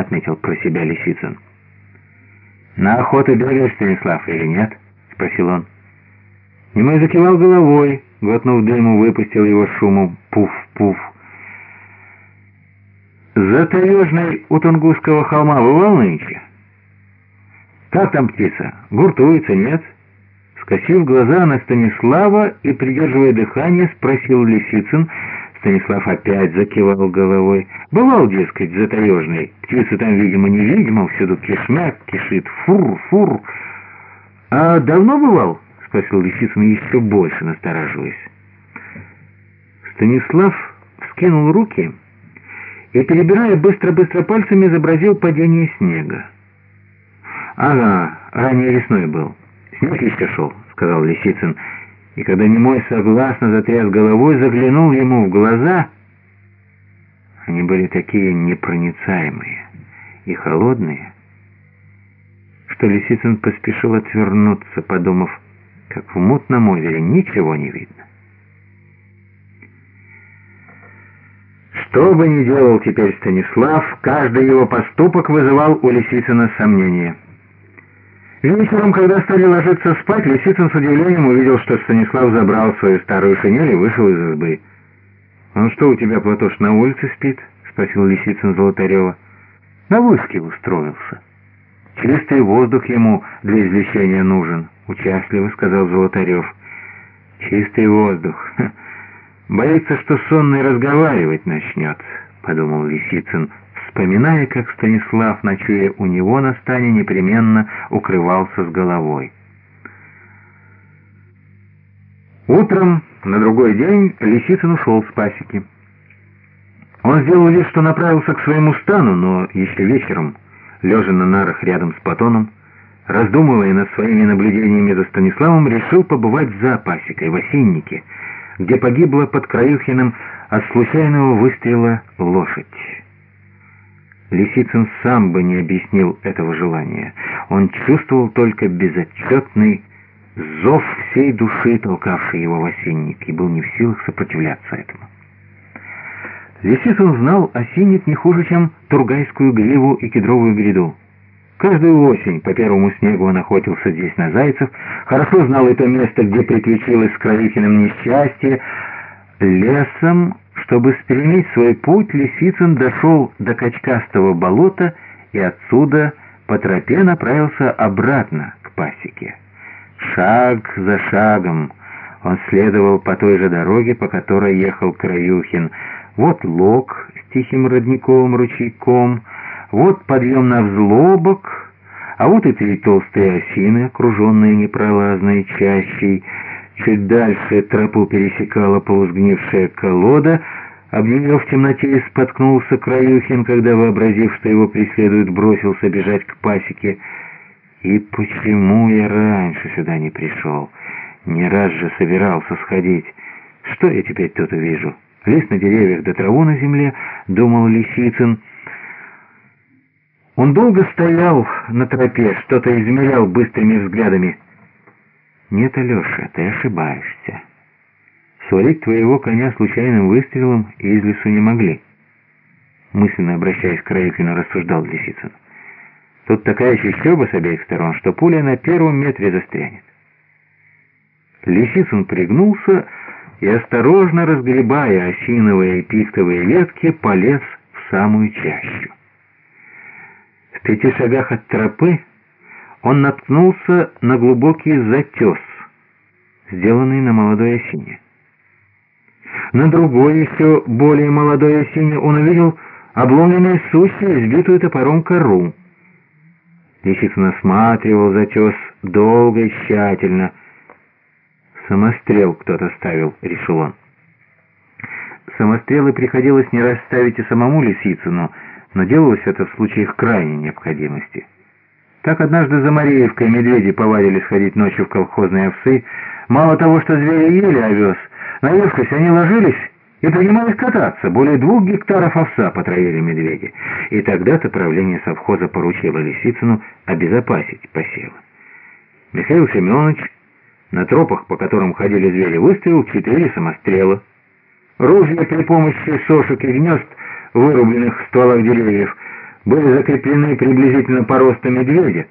отметил про себя Лисицын. «На охоту бегаешь, Станислав, или нет?» — спросил он. Немой закивал головой, глотнув дыму, выпустил его шумом пуф-пуф. «За таежной у Тунгусского холма бывал нынче?» «Как там птица? Гуртуется, нет?» Скосив глаза на Станислава и, придерживая дыхание, спросил Лисицын. Станислав опять закивал головой. «Бывал, дескать, за таежной. Птица там, видимо, невидимо, всюду кишмяк кишит. Фур, фур. А давно бывал?» — спросил Лисицын еще больше, настораживаясь. Станислав вскинул руки и, перебирая быстро-быстро пальцами, изобразил падение снега. «Ага, ранее весной был». «Снег еще шел», — сказал Лисицын, и когда немой согласно затряс головой, заглянул ему в глаза. Они были такие непроницаемые и холодные, что Лисицын поспешил отвернуться, подумав, как в мутном озере ничего не видно. Что бы ни делал теперь Станислав, каждый его поступок вызывал у Лисицына сомнения. Вечером, когда стали ложиться спать, Лисицын с удивлением увидел, что Станислав забрал свою старую шинель и вышел из избы. «Он что, у тебя, Платош, на улице спит?» — спросил Лисицын Золотарева. «На вышке устроился. Чистый воздух ему для извлечения нужен», — участливо сказал Золотарев. «Чистый воздух. Боится, что сонный разговаривать начнет», — подумал Лисицын вспоминая, как Станислав, ночуя у него на стане, непременно укрывался с головой. Утром на другой день Лисицын ушел с пасеки. Он сделал вид, что направился к своему стану, но еще вечером, лежа на нарах рядом с Платоном, раздумывая над своими наблюдениями за Станиславом, решил побывать за пасекой в осиннике, где погибла под Краюхиным от случайного выстрела лошадь. Лисицын сам бы не объяснил этого желания. Он чувствовал только безотчетный зов всей души, толкавший его в осенник, и был не в силах сопротивляться этому. Лисицын знал осенник не хуже, чем Тургайскую гриву и Кедровую гряду. Каждую осень по первому снегу он охотился здесь на зайцев, хорошо знал и то место, где приключилось с Кровихиным несчастье. Лесом чтобы спрямить свой путь, Лисицын дошел до Качкастого болота и отсюда по тропе направился обратно к пасеке. Шаг за шагом он следовал по той же дороге, по которой ехал Краюхин. Вот лог с тихим родниковым ручейком, вот подъем на взлобок, а вот и три толстые осины, окруженные непролазной чащей, Чуть дальше тропу пересекала полузгнившая колода, об нее в темноте споткнулся Краюхин, когда, вообразив, что его преследуют, бросился бежать к пасеке. И почему я раньше сюда не пришел? Не раз же собирался сходить. Что я теперь тут увижу? Лес на деревьях да траву на земле, думал Лисицын. Он долго стоял на тропе, что-то измерял быстрыми взглядами. «Нет, Алеша, ты ошибаешься. Свалить твоего коня случайным выстрелом из лесу не могли». Мысленно обращаясь к Раевкину, рассуждал Лисицын. «Тут такая чищоба с обеих сторон, что пуля на первом метре застрянет». Лисицын пригнулся и, осторожно разгребая осиновые и пихтовые ветки, полез в самую чащу. В пяти шагах от тропы он наткнулся на глубокий затес, сделанный на молодой осине. На другой, еще более молодой осине, он увидел обломленное сучье, сбитую топором кору. Лисицын осматривал затес долго и тщательно. «Самострел кто-то ставил», — решил он. Самострелы приходилось не расставить и самому Лисицыну, но делалось это в случаях крайней необходимости. Так однажды за Мареевкой медведи повадились ходить ночью в колхозные овсы. Мало того, что звери ели овес, наевшись, они ложились и принимались кататься. Более двух гектаров овса потроили медведи. И тогда-то правление совхоза поручило Лисицыну обезопасить посевы. Михаил Семенович на тропах, по которым ходили звери, выставил четыре самострела. Ружья при помощи сошек и гнезд, вырубленных в стволах деревьев, были закреплены приблизительно по росту медведя,